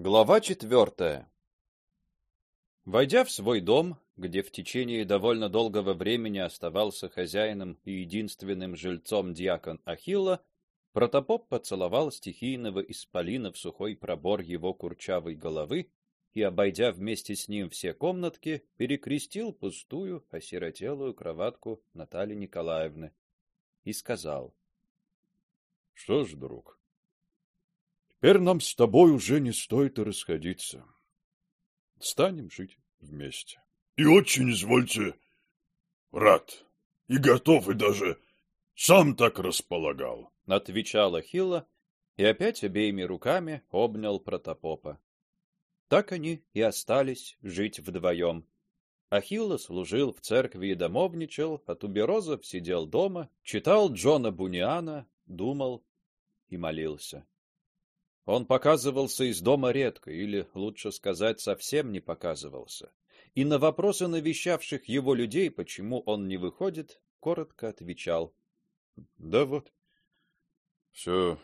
Глава четвертая. Войдя в свой дом, где в течение довольно долгого времени оставался хозяином и единственным жильцом диакон Ахилла, протопоп поцеловал стихийного исполина в сухой пробор его курчавой головы и, обойдя вместе с ним все комнатки, перекрестил пустую, осиротелую кроватку Натальи Николаевны и сказал: "Что ж, друг, Теперь нам с тобой уже не стоит и расходиться. Станем жить вместе. И очень, извольте, рад, и готов, и даже сам так располагал, — отвечал Ахилла и опять обеими руками обнял протопопа. Так они и остались жить вдвоем. Ахилла служил в церкви и домовничал, а Туберозов сидел дома, читал Джона Буниана, думал и молился. Он показывался из дома редко, или, лучше сказать, совсем не показывался. И на вопросы навещавших его людей, почему он не выходит, коротко отвечал: "Да вот. все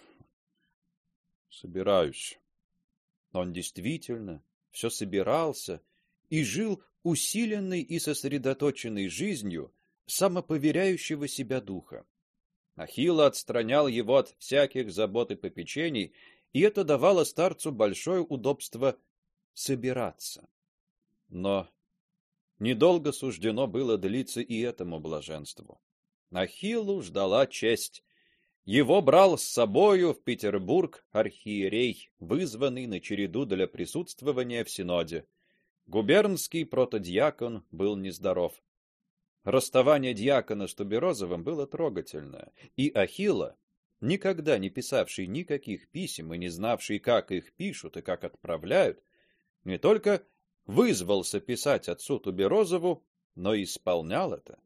собираюсь". Он действительно все собирался и жил усиленной и сосредоточенной жизнью самоповеряющего себя духа. Ахилла отстранял его от всяких забот и попечений и это давало старцу большое удобство собираться. Но недолго суждено было длиться и этому блаженству. Ахиллу ждала честь. Его брал с собою в Петербург архиерей, вызванный на череду для присутствования в синоде. Губернский протодиакон был нездоров. Расставание диакона с Туберозовым было трогательное, и Ахилла никогда не писавший никаких писем и не знавший, как их пишут и как отправляют, не только вызвался писать отцу Туберозову, но и исполнял это.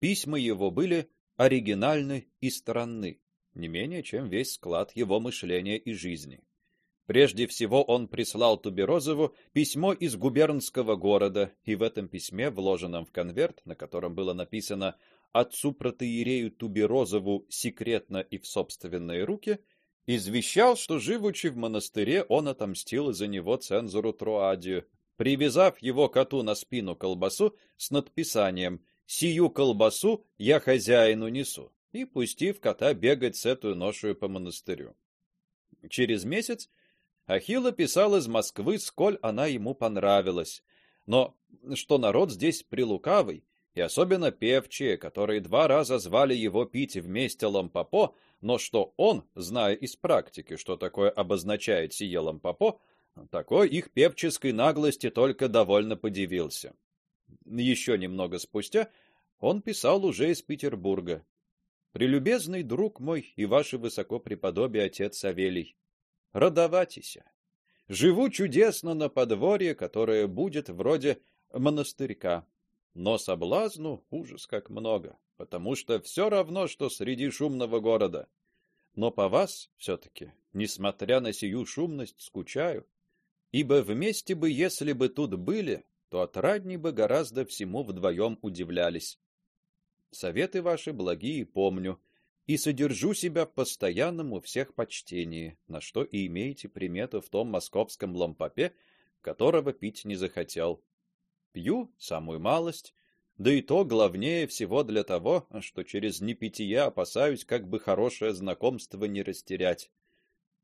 Письма его были оригинальны и странны, не менее чем весь склад его мышления и жизни. Прежде всего он прислал Туберозову письмо из губернского города, и в этом письме, вложенном в конверт, на котором было написано отцу протоиерею Туберозову секретно и в собственные руки, извещал, что живучи в монастыре, он отомстил за него цензору Троадию, привязав его коту на спину колбасу с надписанием: "Сию колбасу я хозяину несу" и пустив кота бегать с этой ношей по монастырю. Через месяц Ахилла писал из Москвы, сколь она ему понравилась, но что народ здесь прилукавый и особенно певчие, которые два раза звали его пить вместе лампопо, но что он, зная из практики, что такое обозначает сие лампопо, такой их певческой наглости только довольно подивился. Еще немного спустя он писал уже из Петербурга: "Прелюбезный друг мой и ваше высокопреподобие отец Савелий, радоватися. Живу чудесно на подворье, которое будет вроде монастырька но соблазну ужас как много, потому что все равно, что среди шумного города. Но по вас все таки несмотря на сию шумность, скучаю, ибо вместе бы, если бы тут были, то отрадней бы гораздо всему вдвоем удивлялись. Советы ваши благие помню, и содержу себя в постоянном у всех почтении, на что и имеете примету в том московском лампопе, которого пить не захотел. Пью самую малость, да и то главнее всего для того, что через непитие опасаюсь, как бы хорошее знакомство не растерять.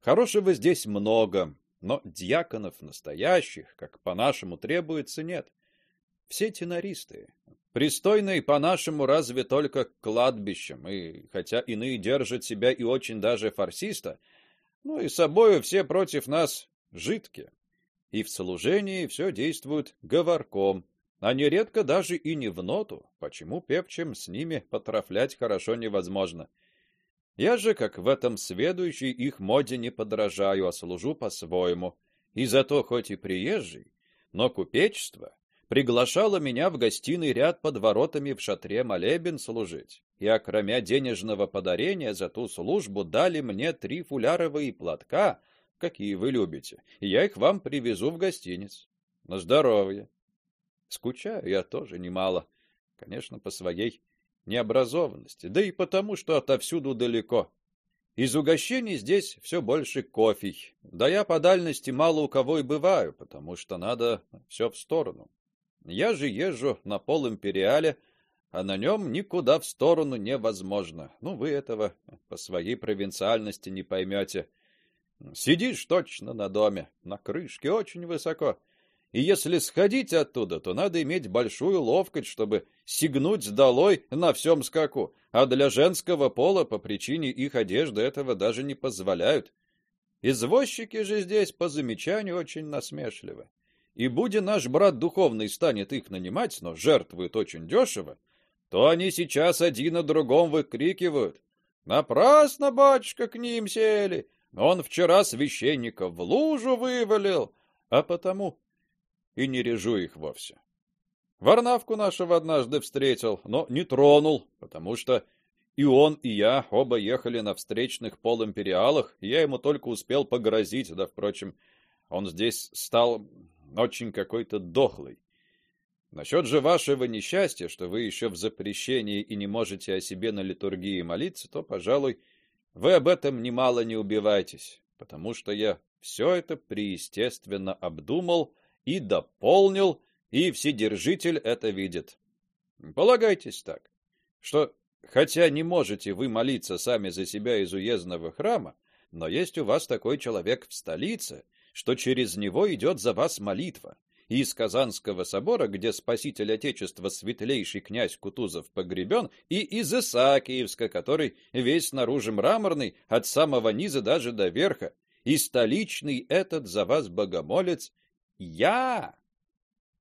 Хорошего здесь много, но диаконов настоящих, как по-нашему требуется, нет. Все тенористы. Пристойные по-нашему разве только кладбищем, и хотя иные держат себя и очень даже фарсиста, ну и собою все против нас жидкие и в служении все действует говорком, а нередко даже и не в ноту, почему певчим с ними потрафлять хорошо невозможно. Я же, как в этом сведущий, их моде не подражаю, а служу по-своему. И зато хоть и приезжий, но купечество приглашало меня в гостиный ряд под воротами в шатре молебен служить. И окромя денежного подарения за ту службу дали мне три фуляровые платка, какие вы любите, и я их вам привезу в гостиниц. На здоровье. Скучаю я тоже немало, конечно, по своей необразованности, да и потому, что отовсюду далеко. Из угощений здесь все больше кофе. Да я по дальности мало у кого и бываю, потому что надо все в сторону. Я же езжу на полимпериале, а на нем никуда в сторону невозможно. Ну вы этого по своей провинциальности не поймете. Сидишь точно на доме, на крышке очень высоко. И если сходить оттуда, то надо иметь большую ловкость, чтобы сигнуть долой на всем скаку, а для женского пола по причине их одежды этого даже не позволяют. Извозчики же здесь по замечанию очень насмешливы. И будь наш брат духовный станет их нанимать, но жертвует очень дешево, то они сейчас один на другом выкрикивают: "Напрасно, батюшка, к ним сели! Он вчера священника в лужу вывалил, а потому и не режу их вовсе. Варнавку нашего однажды встретил, но не тронул, потому что и он, и я оба ехали на встречных полимпериалах, и я ему только успел погрозить, да, впрочем, он здесь стал очень какой-то дохлый. Насчет же вашего несчастья, что вы еще в запрещении и не можете о себе на литургии молиться, то, пожалуй, вы об этом немало не убивайтесь, потому что я все это преестественно обдумал и дополнил, и вседержитель это видит. Полагайтесь так, что хотя не можете вы молиться сами за себя из уездного храма, но есть у вас такой человек в столице, что через него идет за вас молитва. И из Казанского собора, где спаситель отечества светлейший князь Кутузов погребен, и из Исаакиевска, который весь снаружи мраморный, от самого низа даже до верха, и столичный этот за вас богомолец я,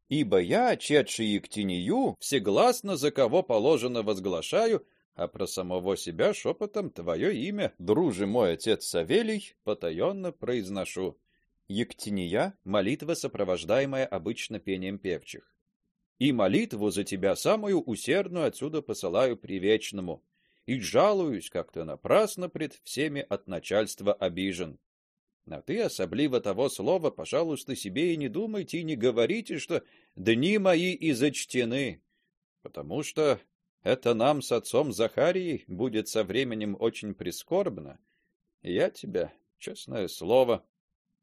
ибо я, четший к тению, всегласно за кого положено возглашаю, а про самого себя шепотом твое имя, друже мой отец Савелий, потаенно произношу. Ектиния молитва, сопровождаемая обычно пением певчих. И молитву за тебя самую усердную отсюда посылаю привечному, и жалуюсь как-то напрасно пред всеми от начальства обижен. А ты особливо того слова, пожалуйста, себе и не думайте и не говорите, что дни мои изочтены, потому что это нам с отцом Захарией будет со временем очень прискорбно. Я тебя, честное слово,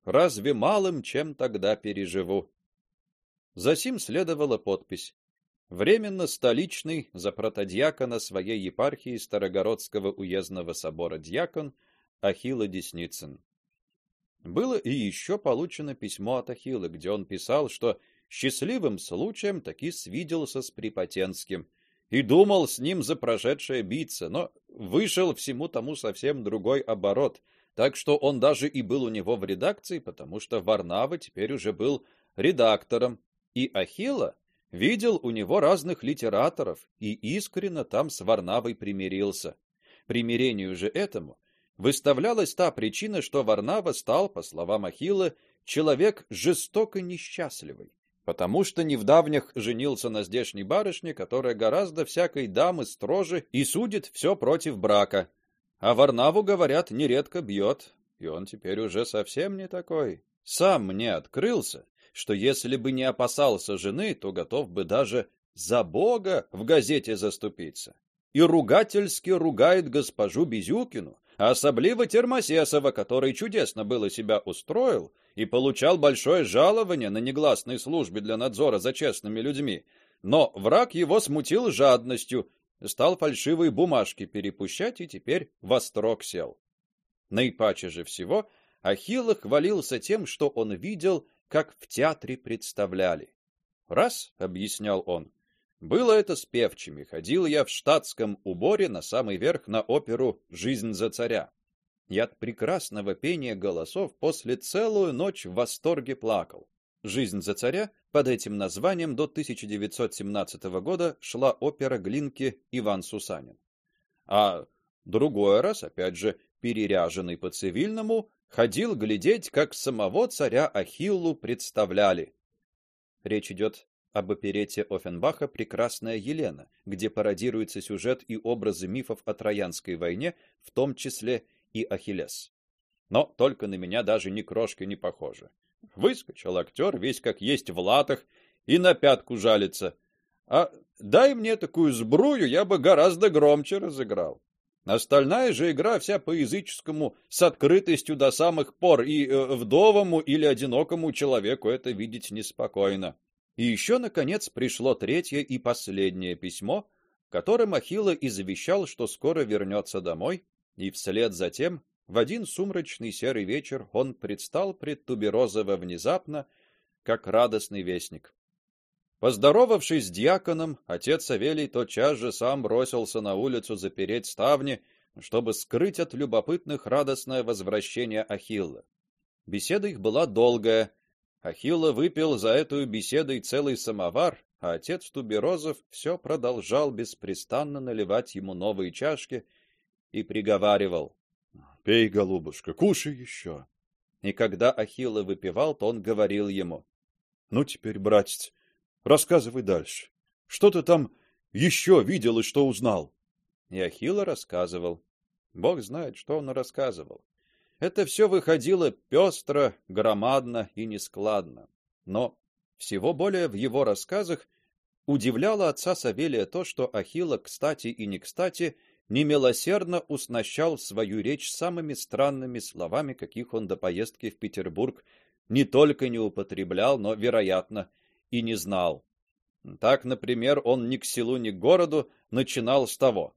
разве малым чем тогда переживу? Засим следовала подпись: временно столичный за протодиакона своей епархии Старогородского уездного собора диакон Ахилла Десницын. Было и еще получено письмо от Ахилла, где он писал, что счастливым случаем таки свиделся с Припотенским и думал с ним за прошедшее биться, но вышел всему тому совсем другой оборот, так что он даже и был у него в редакции, потому что Варнава теперь уже был редактором, и Ахилла видел у него разных литераторов и искренне там с Варнавой примирился. Примирению же этому выставлялась та причина, что Варнава стал, по словам Ахилла, человек жестоко несчастливый, потому что не в давних женился на здешней барышне, которая гораздо всякой дамы строже и судит все против брака. А Варнаву, говорят, нередко бьет, и он теперь уже совсем не такой. Сам мне открылся, что если бы не опасался жены, то готов бы даже за Бога в газете заступиться. И ругательски ругает госпожу Безюкину, особливо Термосесова, который чудесно было себя устроил и получал большое жалование на негласной службе для надзора за честными людьми. Но враг его смутил жадностью, стал фальшивые бумажки перепущать и теперь вострок сел. Наипаче же всего Ахилл хвалился тем, что он видел, как в театре представляли. Раз, объяснял он, было это с певчими. Ходил я в штатском уборе на самый верх на оперу Жизнь за царя. Я от прекрасного пения голосов после целую ночь в восторге плакал. Жизнь за царя под этим названием до 1917 года шла опера Глинки Иван Сусанин. А другой раз, опять же, переряженный по цивильному, ходил глядеть, как самого царя Ахиллу представляли. Речь идет об оперете Оффенбаха Прекрасная Елена, где пародируется сюжет и образы мифов о Троянской войне, в том числе и Ахиллес. Но только на меня даже ни крошки не похоже. Выскочил актер, весь как есть в латах, и на пятку жалится. А дай мне такую сбрую, я бы гораздо громче разыграл. Остальная же игра вся по языческому, с открытостью до самых пор, и э, вдовому или одинокому человеку это видеть неспокойно. И еще наконец пришло третье и последнее письмо, которым Ахилла и завещал, что скоро вернется домой, и вслед за тем в один сумрачный серый вечер он предстал пред Туберозово внезапно, как радостный вестник. Поздоровавшись с диаконом, отец Савелий тотчас же сам бросился на улицу запереть ставни, чтобы скрыть от любопытных радостное возвращение Ахилла. Беседа их была долгая. Ахилла выпил за эту беседой целый самовар, а отец Туберозов все продолжал беспрестанно наливать ему новые чашки и приговаривал: "Пей, голубушка, кушай еще». И когда Ахилла выпивал, то он говорил ему: "Ну теперь, братец, Рассказывай дальше. Что ты там еще видел и что узнал? И Ахилла рассказывал. Бог знает, что он рассказывал. Это все выходило пестро, громадно и нескладно. Но всего более в его рассказах удивляло отца Савелия то, что Ахилла, кстати и не кстати, немилосердно уснащал свою речь самыми странными словами, каких он до поездки в Петербург не только не употреблял, но, вероятно, и не знал. Так, например, он ни к селу, ни к городу начинал с того: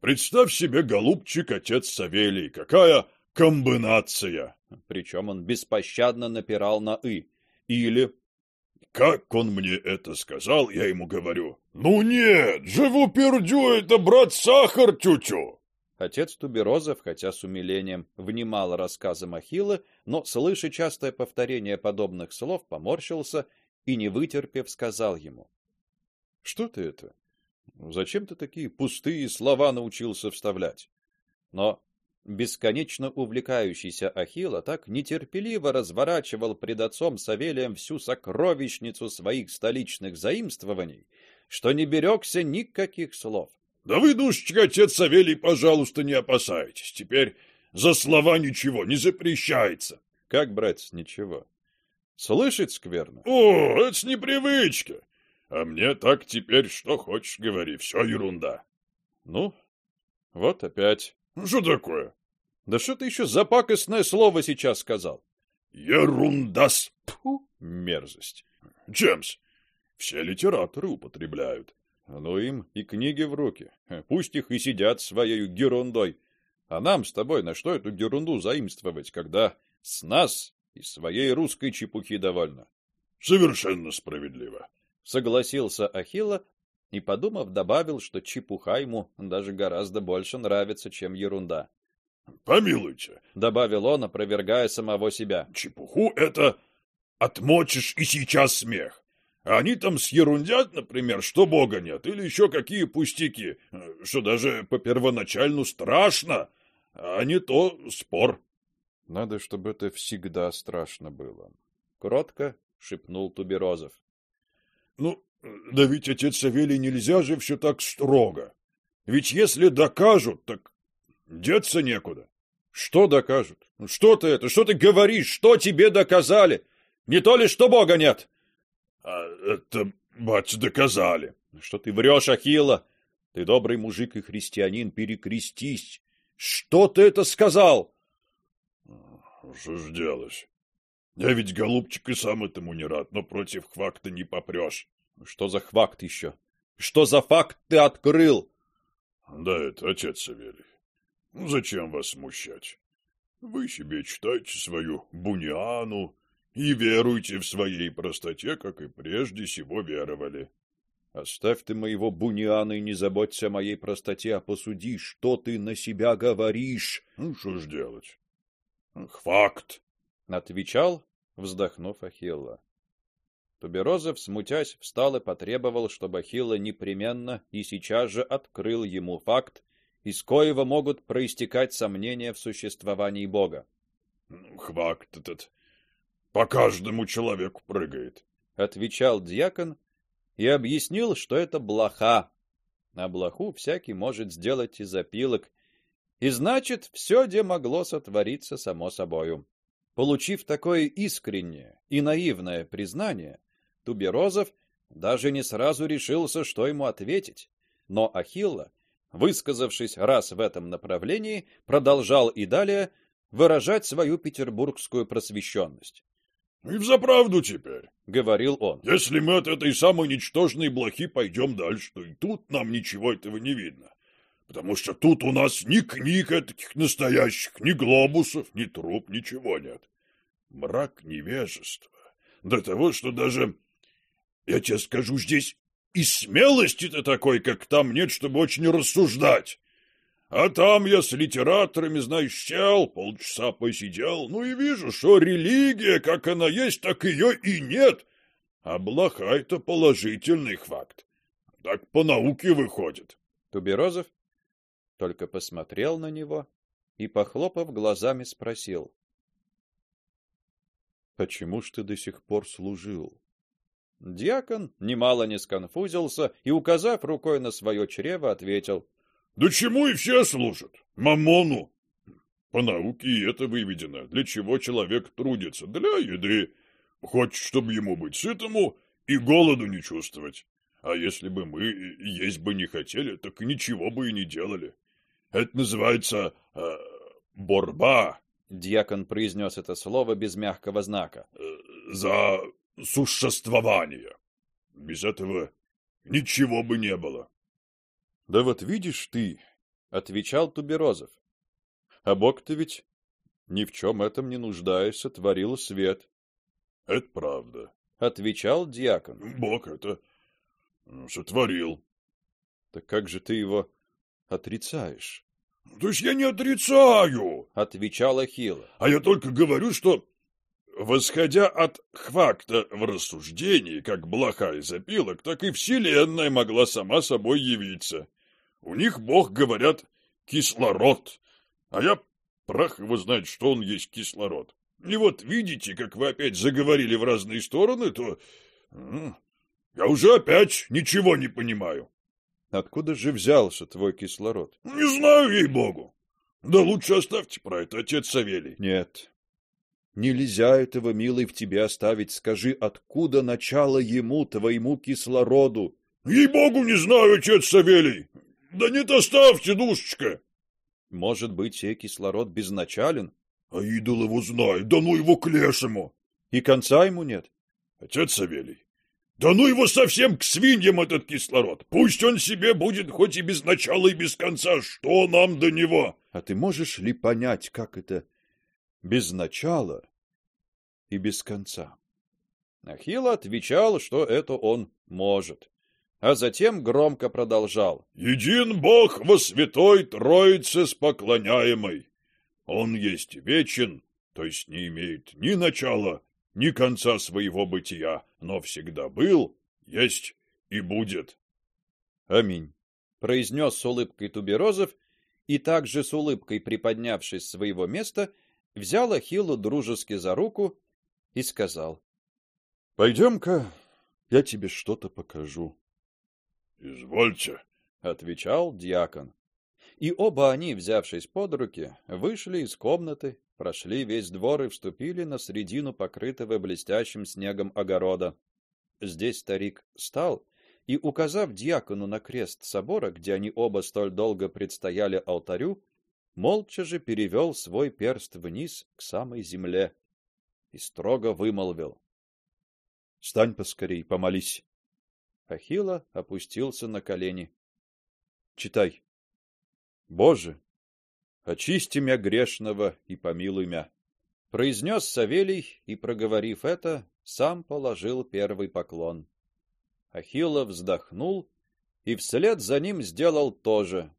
Представь себе, голубчик, отец Савелий, какая комбинация. Причем он беспощадно напирал на и. Или как он мне это сказал, я ему говорю: "Ну нет, живу пердю это брат сахар тютю". Отец Туберозов, хотя с умилением внимал рассказам Ахилла, но слыша частое повторение подобных слов, поморщился и не вытерпев, сказал ему: "Что ты это? Зачем ты такие пустые слова научился вставлять?" Но бесконечно увлекающийся Ахилла так нетерпеливо разворачивал пред отцом Савелием всю сокровищницу своих столичных заимствований, что не берегся никаких слов. Да вы, душечка, отец Савелий, пожалуйста, не опасайтесь. Теперь за слова ничего не запрещается. Как, братец, ничего? Слышать скверно. О, это с непривычки. А мне так теперь что хочешь говори, все ерунда. Ну, вот опять. Что такое? Да что ты еще за пакостное слово сейчас сказал? Ерундас. Фу, мерзость. Джемс, все литераторы употребляют. Ну им и книги в руки. Пусть их и сидят своей ерундой. А нам с тобой на что эту ерунду заимствовать, когда с нас и своей русской чепухи довольно. Совершенно справедливо, согласился Ахилла и, подумав, добавил, что чепуха ему даже гораздо больше нравится, чем ерунда. Помилуйте, добавил он, опровергая самого себя. Чепуху это отмочишь и сейчас смех. А они там съерундят, например, что Бога нет, или еще какие пустяки, что даже по первоначальну страшно, а не то спор. Надо, чтобы это всегда страшно было, кротко шепнул Туберозов. Ну, да ведь отец Савелий нельзя же все так строго. Ведь если докажут, так деться некуда. Что докажут? Что ты это? Что ты говоришь? Что тебе доказали? Не то ли, что Бога нет? А это, бать, доказали. Что ты врешь, Ахилла? Ты добрый мужик и христианин, перекрестись. Что ты это сказал? Что ж делать? Я ведь, голубчик, и сам этому не рад, но против хвакта не попрешь. Что за хвакт еще? Что за факт ты открыл? Да это отец Савелий. Ну, зачем вас смущать? Вы себе читайте свою буниану и веруйте в своей простоте, как и прежде сего веровали. Оставь ты моего буниана и не заботься о моей простоте, а посуди, что ты на себя говоришь. Ну, что ж делать? Факт, отвечал, вздохнув Ахилла. Туберозов, смутясь, встал и потребовал, чтобы Ахилла непременно и сейчас же открыл ему факт, из коего могут проистекать сомнения в существовании Бога. Факт этот по каждому человеку прыгает, отвечал диакон и объяснил, что это блоха. А блоху всякий может сделать из опилок, и значит, все, где могло сотвориться само собою. Получив такое искреннее и наивное признание, Туберозов даже не сразу решился, что ему ответить, но Ахилла высказавшись раз в этом направлении, продолжал и далее выражать свою петербургскую просвещенность. И взаправду теперь, говорил он. Если мы от этой самой ничтожной блохи пойдем дальше, то и тут нам ничего этого не видно. Потому что тут у нас ни книг таких настоящих, ни глобусов, ни труб, ничего нет. Мрак невежества. До того, что даже, я тебе скажу, здесь и смелости-то такой, как там нет, чтобы очень рассуждать. А там я с литераторами, знаешь, сел, полчаса посидел, ну и вижу, что религия, как она есть, так ее и нет. А блоха — это положительный факт. Так по науке выходит. Туберозов только посмотрел на него и, похлопав глазами, спросил. «Почему ж ты до сих пор служил?» Дьякон немало не сконфузился и, указав рукой на свое чрево, ответил — да чему и все служат? Мамону. По науке и это выведено. Для чего человек трудится? Для еды. Хочет, чтобы ему быть сытому и голоду не чувствовать. А если бы мы есть бы не хотели, так ничего бы и не делали. Это называется э, борьба. Дьякон произнес это слово без мягкого знака. Э, за существование. Без этого ничего бы не было. Да вот видишь ты, отвечал Туберозов. А Бог-то ведь ни в чем этом не нуждаясь сотворил свет. Это правда, отвечал диакон. Бог это сотворил. Так как же ты его отрицаешь? То есть я не отрицаю, отвечал Ахилл. А я только говорю, что восходя от хвакта в рассуждении, как блоха из опилок, так и вселенная могла сама собой явиться. У них бог, говорят, кислород, а я прах его знает, что он есть кислород. И вот видите, как вы опять заговорили в разные стороны, то я уже опять ничего не понимаю. Откуда же взялся твой кислород? Не знаю, ей-богу. Да лучше оставьте про это, отец Савелий. Нет. Нельзя этого, милый, в тебе оставить. Скажи, откуда начало ему, твоему кислороду? Ей-богу, не знаю, отец Савелий. Да нет, оставьте, душечка. Может быть, сей кислород безначален? А идол его знает, да ну его к лешему. И конца ему нет? Отец Савелий, да ну его совсем к свиньям этот кислород. Пусть он себе будет хоть и без начала и без конца, что нам до него? А ты можешь ли понять, как это без начала и без конца? Ахилл отвечал, что это он может а затем громко продолжал. «Един Бог во святой Троице с поклоняемой. Он есть вечен, то есть не имеет ни начала, ни конца своего бытия, но всегда был, есть и будет». «Аминь», — произнес с улыбкой Туберозов и также с улыбкой приподнявшись с своего места, взял Ахиллу дружески за руку и сказал. «Пойдем-ка, я тебе что-то покажу». Извольте, отвечал диакон. И оба они, взявшись под руки, вышли из комнаты, прошли весь двор и вступили на середину покрытого блестящим снегом огорода. Здесь старик стал и, указав диакону на крест собора, где они оба столь долго предстояли алтарю, молча же перевел свой перст вниз к самой земле и строго вымолвил: "Стань поскорей, помолись". Ахилла опустился на колени. Читай. Боже, очисти меня грешного и помилуй меня, произнес Савелий и проговорив это, сам положил первый поклон. Ахилла вздохнул и вслед за ним сделал то же.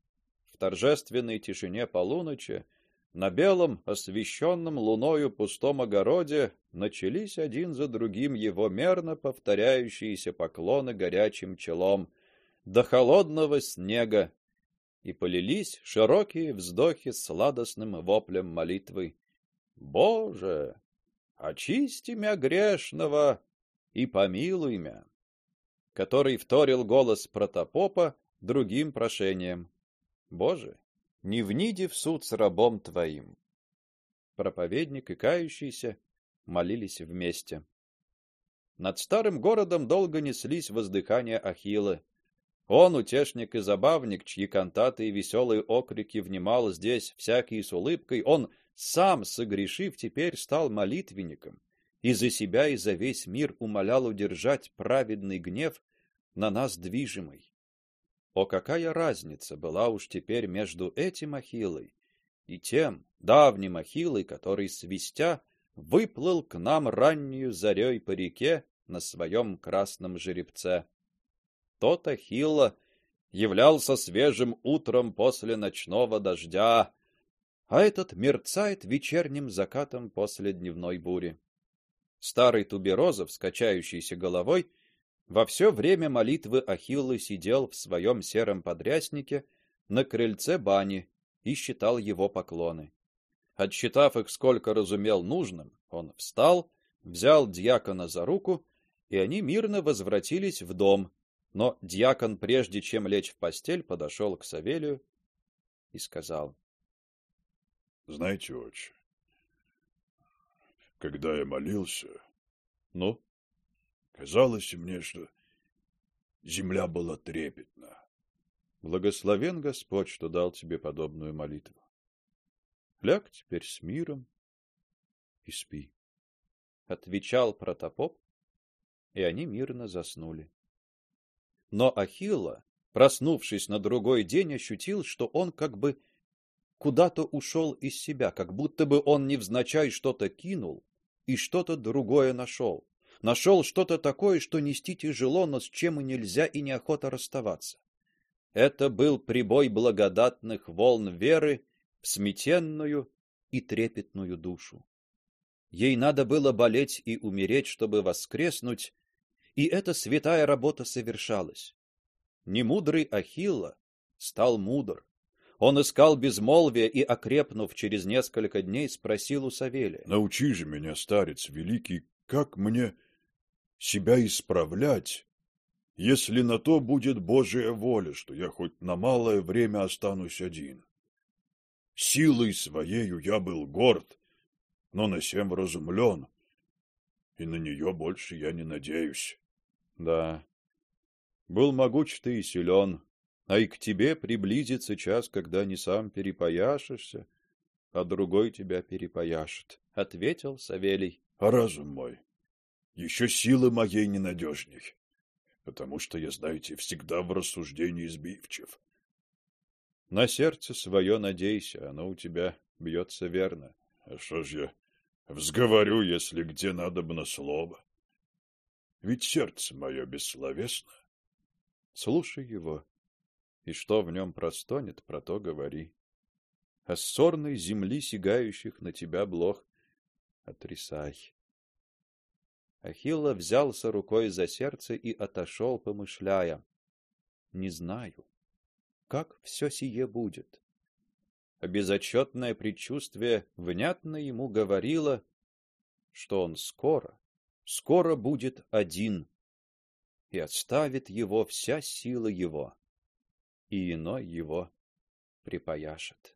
Торжественной тишине полуночи на белом, освещенном луною пустом огороде начались один за другим его мерно повторяющиеся поклоны горячим челом до холодного снега, и полились широкие вздохи с сладостным воплем молитвы. Боже, очисти мя грешного и помилуй мя, который вторил голос протопопа другим прошением. Боже, не вниди в суд с рабом твоим. Проповедник и кающийся молились вместе. Над старым городом долго неслись воздыхания Ахилла. Он, утешник и забавник, чьи кантаты и веселые окрики внимал здесь всякий с улыбкой, он сам, согрешив, теперь стал молитвенником и за себя и за весь мир умолял удержать праведный гнев на нас движимый. О какая разница была уж теперь между этим Ахиллой и тем давним Ахиллой, который свистя выплыл к нам раннюю зарей по реке на своем красном жеребце. Тот Ахилла являлся свежим утром после ночного дождя, а этот мерцает вечерним закатом после дневной бури. Старый Туберозов, скачающийся головой, во все время молитвы Ахиллы сидел в своем сером подряснике на крыльце бани и считал его поклоны. Отсчитав их сколько разумел нужным, он встал, взял диакона за руку, и они мирно возвратились в дом, но диакон, прежде чем лечь в постель, подошел к Савелию и сказал: "Знаете, отче, когда я молился, ну, казалось мне, что земля была трепетна. Благословен Господь, что дал тебе подобную молитву. Ляг теперь с миром и спи, отвечал протопоп, и они мирно заснули. Но Ахилла, проснувшись на другой день, ощутил, что он как бы куда-то ушел из себя, как будто бы он невзначай что-то кинул и что-то другое нашел. Нашел что-то такое, что нести тяжело, но с чем и нельзя и неохота расставаться. Это был прибой благодатных волн веры в смятенную и трепетную душу. Ей надо было болеть и умереть, чтобы воскреснуть, и эта святая работа совершалась. Немудрый Ахилла стал мудр. Он искал безмолвия и, окрепнув через несколько дней, спросил у Савелия: "Научи же меня, старец великий, как мне себя исправлять, если на то будет Божия воля, что я хоть на малое время останусь один? Силой своею я был горд, но на сем вразумлен, и на нее больше я не надеюсь. Да. Был могуч ты и силен, а и к тебе приблизится час, когда не сам перепояшешься, а другой тебя перепояшет, ответил Савелий. А разум мой еще силы моей ненадежней, потому что я, знаете, всегда в рассуждении сбивчив. На сердце свое надейся, оно у тебя бьется верно. А что ж я взговорю, если где надо бы на слово? Ведь сердце мое бессловесно. Слушай его, и что в нем простонет, про то говори. А ссорной земли, сигающих на тебя блох, отрисай. Ахилла взялся рукой за сердце и отошел, помышляя: не знаю, как все сие будет. А безотчетное предчувствие внятно ему говорило, что он скоро скоро будет один, и отставит его вся сила его, и иной его припояшет.